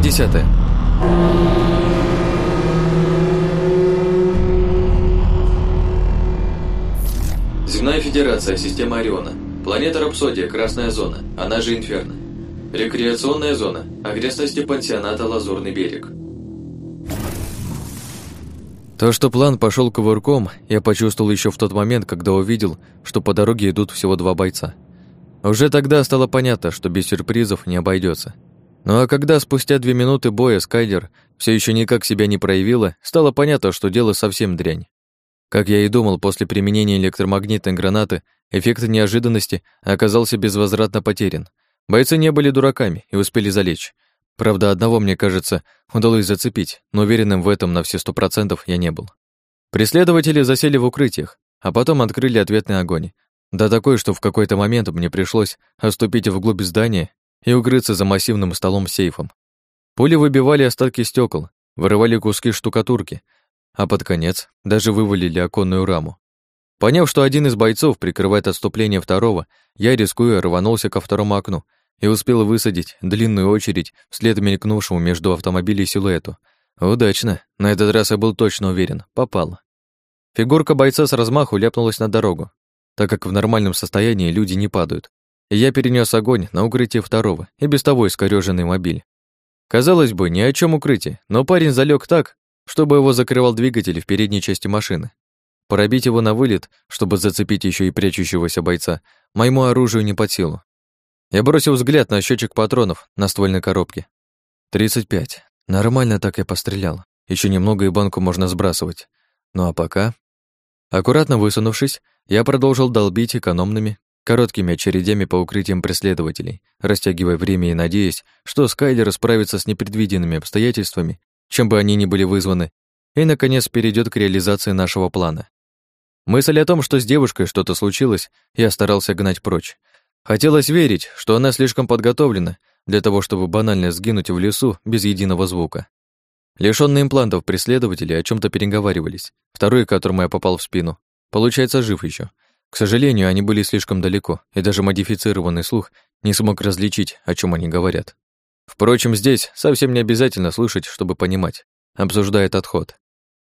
Глава 10. Земная Федерация, система Ориона. Планета Рапсодия, Красная зона, она же Инферно. Рекреационная зона, окрестности пансионата Лазурный берег. То, что план пошел кувырком, я почувствовал еще в тот момент, когда увидел, что по дороге идут всего два бойца. Уже тогда стало понятно, что без сюрпризов не обойдется. Ну а когда спустя две минуты боя Скайдер все еще никак себя не проявила, стало понятно, что дело совсем дрянь. Как я и думал, после применения электромагнитной гранаты эффект неожиданности оказался безвозвратно потерян. Бойцы не были дураками и успели залечь. Правда, одного, мне кажется, удалось зацепить, но уверенным в этом на все сто процентов я не был. Преследователи засели в укрытиях, а потом открыли ответный огонь. Да такой, что в какой-то момент мне пришлось отступить вглубь здания и укрыться за массивным столом-сейфом. Пули выбивали остатки стекол, вырывали куски штукатурки, а под конец даже вывалили оконную раму. Поняв, что один из бойцов прикрывает отступление второго, я, рискуя, рванулся ко второму окну и успел высадить длинную очередь вслед мелькнувшему между автомобилей силуэту. Удачно. На этот раз я был точно уверен. Попал. Фигурка бойца с размаху ляпнулась на дорогу, так как в нормальном состоянии люди не падают. Я перенес огонь на укрытие второго и без того искорёженный мобиль. Казалось бы, ни о чем укрытие, но парень залег так, чтобы его закрывал двигатель в передней части машины. Пробить его на вылет, чтобы зацепить еще и прячущегося бойца, моему оружию не под силу. Я бросил взгляд на счетчик патронов на ствольной коробке. 35. Нормально так я пострелял. Еще немного и банку можно сбрасывать. Ну а пока... Аккуратно высунувшись, я продолжил долбить экономными, короткими очередями по укрытиям преследователей, растягивая время и надеясь, что Скайлер справится с непредвиденными обстоятельствами чем бы они ни были вызваны, и, наконец, перейдет к реализации нашего плана. Мысль о том, что с девушкой что-то случилось, я старался гнать прочь. Хотелось верить, что она слишком подготовлена для того, чтобы банально сгинуть в лесу без единого звука. Лишённые имплантов преследователи о чем то переговаривались. Второй, которому я попал в спину, получается, жив еще. К сожалению, они были слишком далеко, и даже модифицированный слух не смог различить, о чем они говорят. Впрочем, здесь совсем не обязательно слышать, чтобы понимать, обсуждает отход.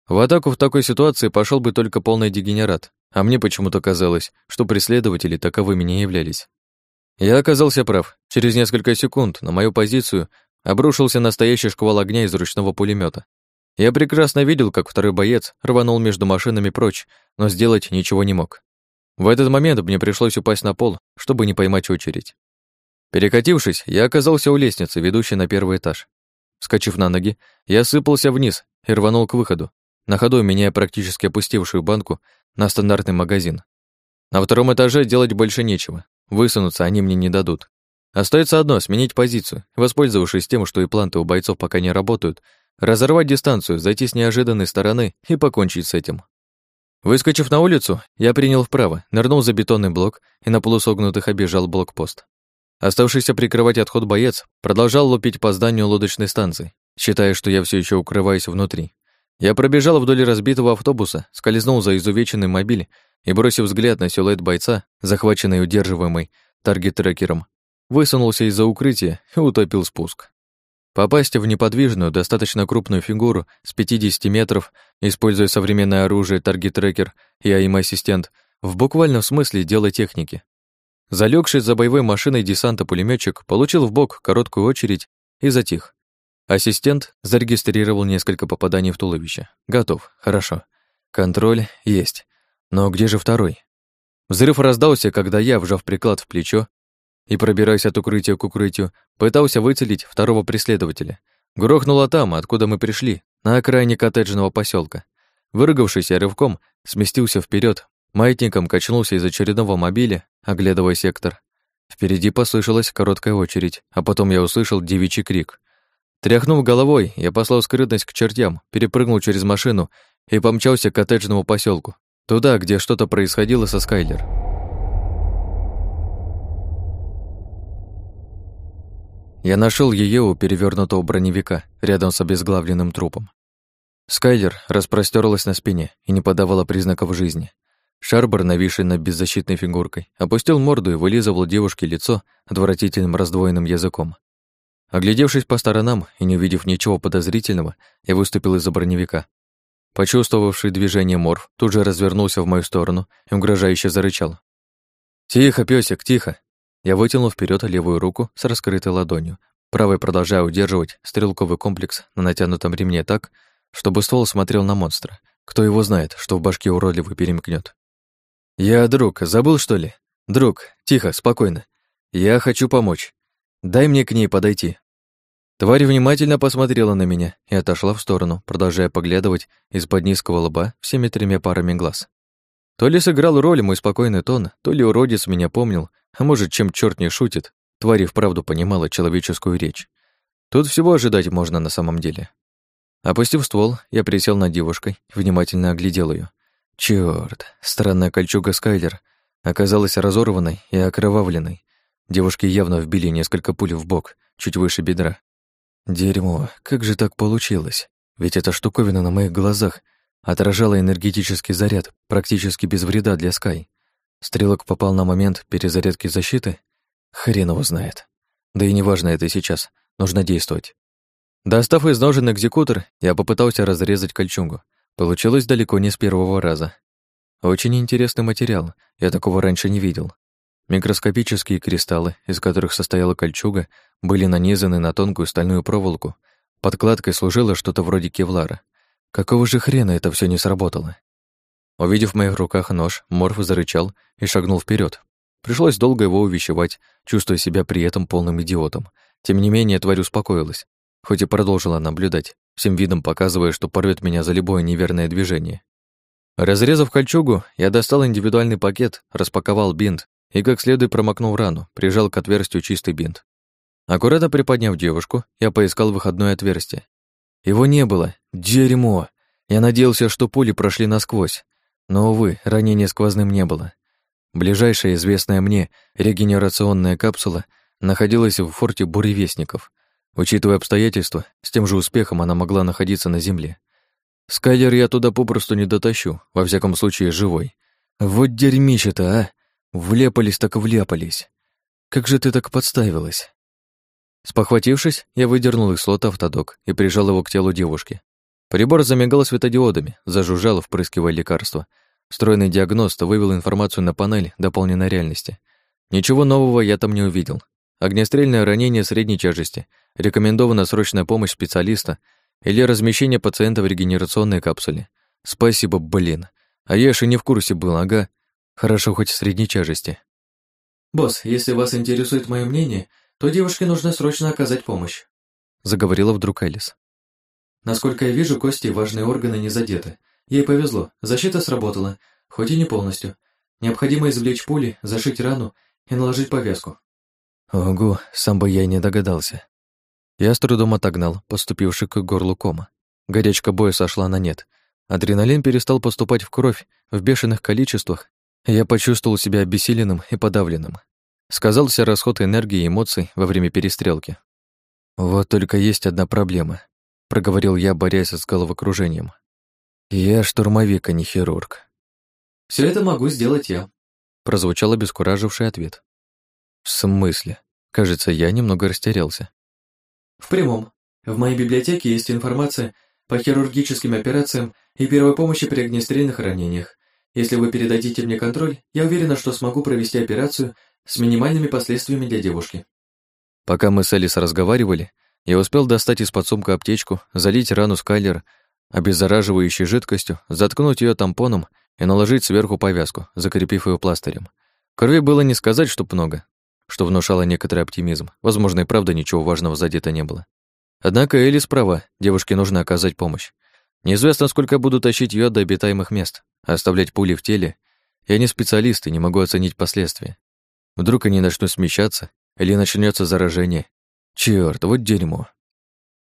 В атаку в такой ситуации пошел бы только полный дегенерат, а мне почему-то казалось, что преследователи таковыми не являлись. Я оказался прав. Через несколько секунд на мою позицию обрушился настоящий шквал огня из ручного пулемета. Я прекрасно видел, как второй боец рванул между машинами прочь, но сделать ничего не мог. В этот момент мне пришлось упасть на пол, чтобы не поймать очередь. Перекатившись, я оказался у лестницы, ведущей на первый этаж. Вскочив на ноги, я сыпался вниз и рванул к выходу, на ходу меняя практически опустевшую банку на стандартный магазин. На втором этаже делать больше нечего, высунуться они мне не дадут. Остается одно — сменить позицию, воспользовавшись тем, что и планты у бойцов пока не работают, разорвать дистанцию, зайти с неожиданной стороны и покончить с этим. Выскочив на улицу, я принял вправо, нырнул за бетонный блок и на полусогнутых обежал блокпост. Оставшийся прикрывать отход боец продолжал лупить по зданию лодочной станции, считая, что я все еще укрываюсь внутри. Я пробежал вдоль разбитого автобуса, скользнул за изувеченный мобиль и, бросив взгляд на силуэт бойца, захваченный и удерживаемый таргет-трекером, высунулся из-за укрытия и утопил спуск. Попасть в неподвижную, достаточно крупную фигуру с 50 метров, используя современное оружие, таргет-трекер и aim-ассистент, в буквальном смысле дело техники. Залегший за боевой машиной десанта пулеметчик получил в бок короткую очередь и затих. Ассистент зарегистрировал несколько попаданий в туловище. Готов, хорошо. Контроль есть. Но где же второй? Взрыв раздался, когда я, вжав приклад в плечо и пробираясь от укрытия к укрытию, пытался выцелить второго преследователя. Грохнуло там, откуда мы пришли, на окраине коттеджного поселка. Выругавшись, я рывком сместился вперед, маятником качнулся из очередного мобиля оглядывая сектор. Впереди послышалась короткая очередь, а потом я услышал девичий крик. Тряхнув головой, я послал скрытность к чертям, перепрыгнул через машину и помчался к коттеджному поселку, туда, где что-то происходило со Скайлер. Я нашел ее у перевернутого броневика, рядом с обезглавленным трупом. Скайлер распростерлась на спине и не подавала признаков жизни. Шарбар, нависший над беззащитной фигуркой, опустил морду и вылизывал девушке лицо отвратительным раздвоенным языком. Оглядевшись по сторонам и не увидев ничего подозрительного, я выступил из-за броневика. Почувствовавший движение морф, тут же развернулся в мою сторону и угрожающе зарычал. «Тихо, пёсик, тихо!» Я вытянул вперед левую руку с раскрытой ладонью, правой продолжая удерживать стрелковый комплекс на натянутом ремне так, чтобы ствол смотрел на монстра. Кто его знает, что в башке уродливый перемкнет. «Я друг, забыл, что ли? Друг, тихо, спокойно. Я хочу помочь. Дай мне к ней подойти». Тварь внимательно посмотрела на меня и отошла в сторону, продолжая поглядывать из-под низкого лба всеми тремя парами глаз. То ли сыграл роль мой спокойный тон, то ли уродец меня помнил, а может, чем черт не шутит, тварь и вправду понимала человеческую речь. Тут всего ожидать можно на самом деле. Опустив ствол, я присел над девушкой и внимательно оглядел ее. Чёрт, странная кольчуга Скайлер оказалась разорванной и окровавленной. Девушке явно вбили несколько пуль в бок, чуть выше бедра. Дерьмо, как же так получилось? Ведь эта штуковина на моих глазах отражала энергетический заряд практически без вреда для Скай. Стрелок попал на момент перезарядки защиты? Хрен его знает. Да и неважно это сейчас, нужно действовать. Достав из ножен экзекутор, я попытался разрезать кольчугу. Получилось далеко не с первого раза. Очень интересный материал, я такого раньше не видел. Микроскопические кристаллы, из которых состояла кольчуга, были нанизаны на тонкую стальную проволоку. Подкладкой служило что-то вроде кевлара. Какого же хрена это все не сработало? Увидев в моих руках нож, Морф зарычал и шагнул вперед. Пришлось долго его увещевать, чувствуя себя при этом полным идиотом. Тем не менее, тварь успокоилась, хоть и продолжила наблюдать, всем видом показывая, что порвет меня за любое неверное движение. Разрезав кольчугу, я достал индивидуальный пакет, распаковал бинт и как следует промокнул рану, прижал к отверстию чистый бинт. Аккуратно приподняв девушку, я поискал выходное отверстие. Его не было. Дерьмо! Я надеялся, что пули прошли насквозь. Но, увы, ранения сквозным не было. Ближайшая известная мне регенерационная капсула находилась в форте буревестников. Учитывая обстоятельства, с тем же успехом она могла находиться на земле. Скайлер я туда попросту не дотащу, во всяком случае живой. Вот дерьмище-то, а! Влепались так вляпались. Как же ты так подставилась? Спохватившись, я выдернул из слота автодок и прижал его к телу девушки. Прибор замигал светодиодами, зажужжал, впрыскивая лекарства. Встроенный диагност вывел информацию на панель дополненной реальности. Ничего нового я там не увидел. Огнестрельное ранение средней тяжести, рекомендована срочная помощь специалиста или размещение пациента в регенерационной капсуле. Спасибо, блин. А я же не в курсе был, ага. Хорошо хоть средней тяжести. «Босс, если вас интересует мое мнение, то девушке нужно срочно оказать помощь», заговорила вдруг Элис. «Насколько я вижу, кости и важные органы не задеты. Ей повезло, защита сработала, хоть и не полностью. Необходимо извлечь пули, зашить рану и наложить повязку». Ого, сам бы я и не догадался. Я с трудом отогнал поступивший к горлу кома. Горячка боя сошла на нет. Адреналин перестал поступать в кровь в бешеных количествах я почувствовал себя обессиленным и подавленным. Сказался расход энергии и эмоций во время перестрелки. «Вот только есть одна проблема», — проговорил я, борясь с головокружением. «Я штурмовик, а не хирург». Все это могу сделать я», — прозвучал обескураживший ответ. «В смысле?» Кажется, я немного растерялся. «В прямом. В моей библиотеке есть информация по хирургическим операциям и первой помощи при огнестрельных ранениях. Если вы передадите мне контроль, я уверена, что смогу провести операцию с минимальными последствиями для девушки». Пока мы с Элис разговаривали, я успел достать из-под сумка аптечку, залить рану Скайлер обеззараживающей жидкостью, заткнуть ее тампоном и наложить сверху повязку, закрепив ее пластырем. Крови было не сказать, что много, что внушало некоторый оптимизм. Возможно, и правда ничего важного задето не было. Однако Элис права, девушке нужно оказать помощь. Неизвестно, сколько буду тащить ее до обитаемых мест, а оставлять пули в теле. Я не специалист и не могу оценить последствия. Вдруг они начнут смещаться, или начнется заражение. Чёрт, вот дерьмо.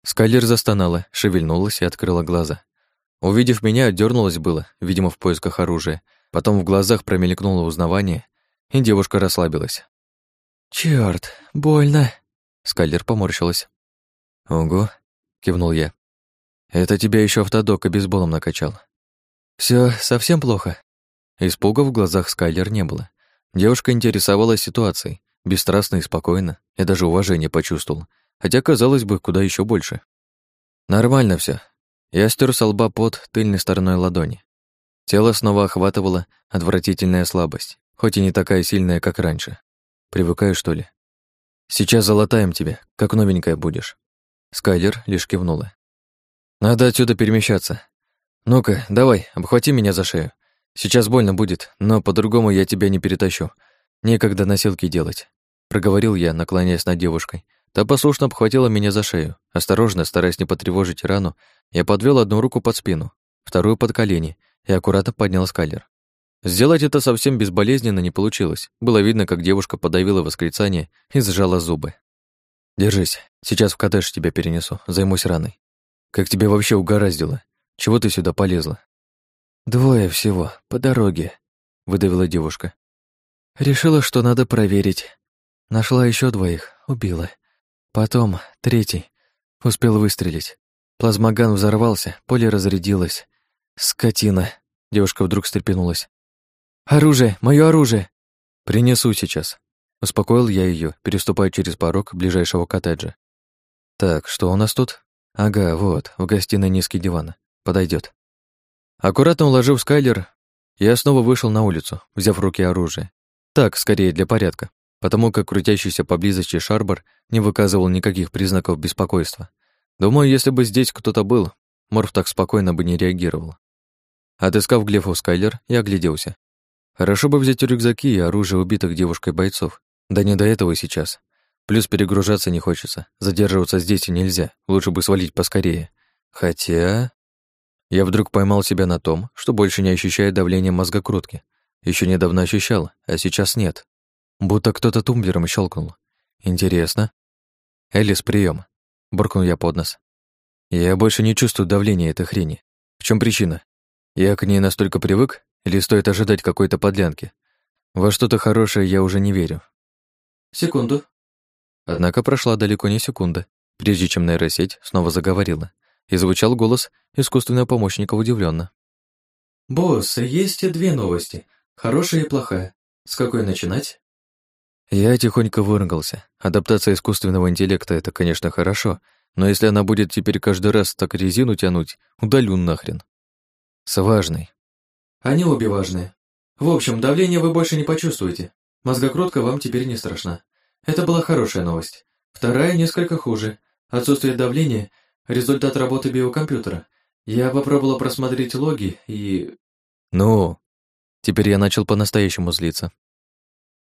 Скайлер застонала, шевельнулась и открыла глаза. Увидев меня, отдернулась было, видимо, в поисках оружия. Потом в глазах промелькнуло узнавание, и девушка расслабилась. «Чёрт, больно!» Скайлер поморщилась. «Ого!» — кивнул я. Это тебя еще автодок и бейсболом накачал. Все совсем плохо. Испуга в глазах Скайлер не было. Девушка интересовалась ситуацией, бесстрастно и спокойно. Я даже уважение почувствовал. хотя, казалось бы, куда еще больше. Нормально все. Я стер со лба под тыльной стороной ладони. Тело снова охватывало отвратительная слабость, хоть и не такая сильная, как раньше. Привыкаю, что ли? Сейчас залатаем тебя, как новенькая будешь. Скайлер лишь кивнула. Надо отсюда перемещаться. Ну-ка, давай, обхвати меня за шею. Сейчас больно будет, но по-другому я тебя не перетащу. Некогда носилки делать. Проговорил я, наклоняясь над девушкой. Та послушно обхватила меня за шею. Осторожно, стараясь не потревожить рану, я подвел одну руку под спину, вторую под колени и аккуратно поднял скайлер. Сделать это совсем безболезненно не получилось. Было видно, как девушка подавила восклицание и сжала зубы. «Держись, сейчас в коттедж тебя перенесу, займусь раной. Как тебе вообще угораздило? Чего ты сюда полезла?» «Двое всего, по дороге», — выдавила девушка. «Решила, что надо проверить. Нашла еще двоих, убила. Потом третий. Успел выстрелить. Плазмоган взорвался, поле разрядилось. Скотина!» Девушка вдруг встрепенулась. «Оружие! Мое оружие!» «Принесу сейчас», — успокоил я ее, переступая через порог ближайшего коттеджа. «Так, что у нас тут?» «Ага, вот, в гостиной низкий диван. Подойдет. Аккуратно уложив Скайлер, я снова вышел на улицу, взяв в руки оружие. Так, скорее, для порядка, потому как крутящийся поблизости Шарбар не выказывал никаких признаков беспокойства. Думаю, если бы здесь кто-то был, Морф так спокойно бы не реагировал. Отыскав Глефу Скайлер, я огляделся. Хорошо бы взять рюкзаки и оружие убитых девушкой бойцов. Да не до этого сейчас. Плюс перегружаться не хочется. Задерживаться здесь и нельзя. Лучше бы свалить поскорее. Хотя... Я вдруг поймал себя на том, что больше не ощущаю давления мозгокрутки. Еще недавно ощущал, а сейчас нет. Будто кто-то тумблером щелкнул. Интересно. Элис, прием. буркнул я под нос. Я больше не чувствую давления этой хрени. В чем причина? Я к ней настолько привык, или стоит ожидать какой-то подлянки? Во что-то хорошее я уже не верю. Секунду. Однако прошла далеко не секунда, прежде чем нейросеть снова заговорила, и звучал голос искусственного помощника удивленно. «Босс, есть две новости, хорошая и плохая. С какой начинать?» Я тихонько выругался. Адаптация искусственного интеллекта — это, конечно, хорошо, но если она будет теперь каждый раз так резину тянуть, удалю нахрен. С важной, они обе важные. В общем, давление вы больше не почувствуете. Мозгокрутка вам теперь не страшна. Это была хорошая новость. Вторая несколько хуже. Отсутствие давления – результат работы биокомпьютера. Я попробовала просмотреть логи и... Ну, теперь я начал по-настоящему злиться.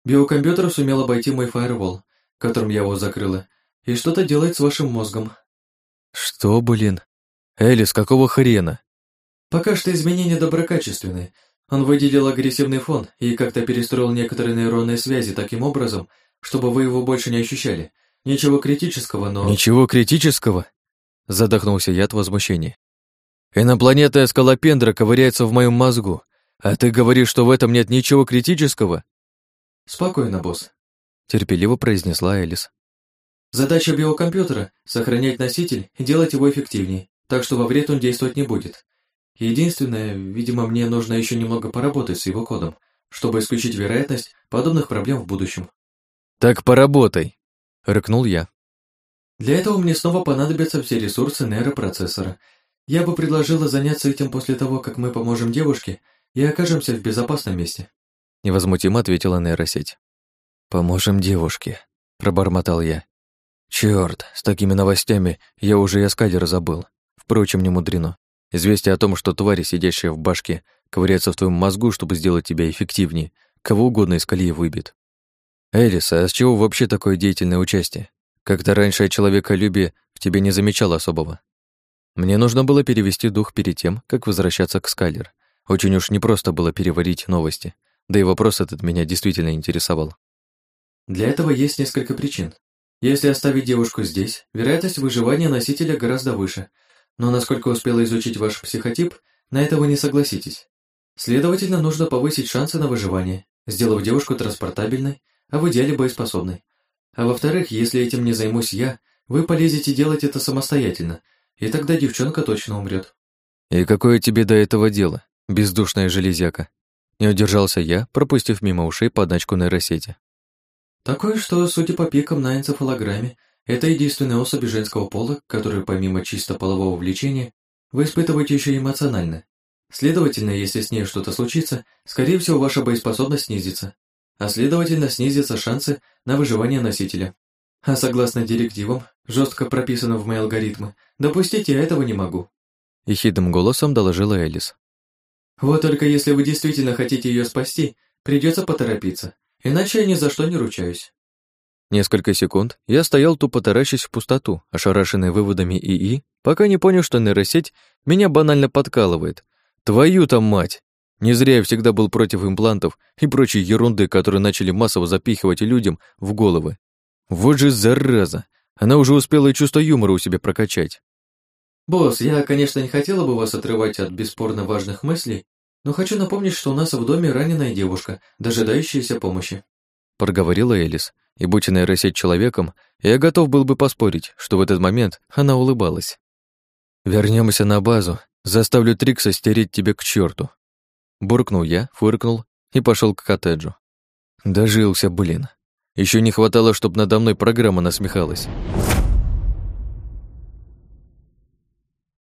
Биокомпьютер сумел обойти мой фаервол, которым я его закрыла, и что-то делает с вашим мозгом. Что, блин? Элис, какого хрена? Пока что изменения доброкачественные. Он выделил агрессивный фон и как-то перестроил некоторые нейронные связи таким образом, чтобы вы его больше не ощущали. Ничего критического, но... Ничего критического? Задохнулся я от возмущения. Инопланетная скалопендра ковыряется в моем мозгу, а ты говоришь, что в этом нет ничего критического? Спокойно, босс. Терпеливо произнесла Элис. Задача биокомпьютера — сохранять носитель и делать его эффективнее, так что во вред он действовать не будет. Единственное, видимо, мне нужно еще немного поработать с его кодом, чтобы исключить вероятность подобных проблем в будущем. «Так поработай!» — рыкнул я. Для этого мне снова понадобятся все ресурсы нейропроцессора. Я бы предложила заняться этим после того, как мы поможем девушке и окажемся в безопасном месте. Невозмутимо ответила нейросеть. «Поможем девушке», — пробормотал я. Черт, с такими новостями я уже и о забыл. Впрочем, не мудрено. Известие о том, что твари, сидящие в башке, ковыряются в твоем мозгу, чтобы сделать тебя эффективнее, кого угодно из колеи выбит. Элис, а с чего вообще такое деятельное участие? Как-то раньше о человеколюбии в тебе не замечал особого. Мне нужно было перевести дух перед тем, как возвращаться к Скайлер. Очень уж непросто было переварить новости, да и вопрос этот меня действительно интересовал. Для этого есть несколько причин. Если оставить девушку здесь, вероятность выживания носителя гораздо выше — но насколько успела изучить ваш психотип, на это вы не согласитесь. Следовательно, нужно повысить шансы на выживание, сделав девушку транспортабельной, а в идеале боеспособной. А во-вторых, если этим не займусь я, вы полезете делать это самостоятельно, и тогда девчонка точно умрет. «И какое тебе до этого дело, бездушная железяка?» Не удержался я, пропустив мимо ушей подначку нейросети. «Такое, что, судя по пикам на энцефалограмме, Это единственная особь женского пола, которую помимо чисто полового влечения вы испытываете еще и эмоционально. Следовательно, если с ней что-то случится, скорее всего, ваша боеспособность снизится, а следовательно, снизятся шансы на выживание носителя. А согласно директивам, жестко прописанным в мои алгоритмы, допустить я этого не могу. Ехидным голосом доложила Элис. Вот только если вы действительно хотите ее спасти, придется поторопиться, иначе я ни за что не ручаюсь. Несколько секунд я стоял тупо таращась в пустоту, ошарашенный выводами ИИ, пока не понял, что нейросеть меня банально подкалывает. Твою-то мать! Не зря я всегда был против имплантов и прочей ерунды, которые начали массово запихивать людям в головы. Вот же зараза! Она уже успела и чувство юмора у себя прокачать. «Босс, я, конечно, не хотела бы вас отрывать от бесспорно важных мыслей, но хочу напомнить, что у нас в доме раненая девушка, дожидающаяся помощи», проговорила Элис, и будь нейросеть человеком, я готов был бы поспорить, что в этот момент она улыбалась. Вернемся на базу, заставлю Трикса стереть тебе к черту. Буркнул я, фыркнул и пошел к коттеджу. Дожился, блин. Еще не хватало, чтобы надо мной программа насмехалась.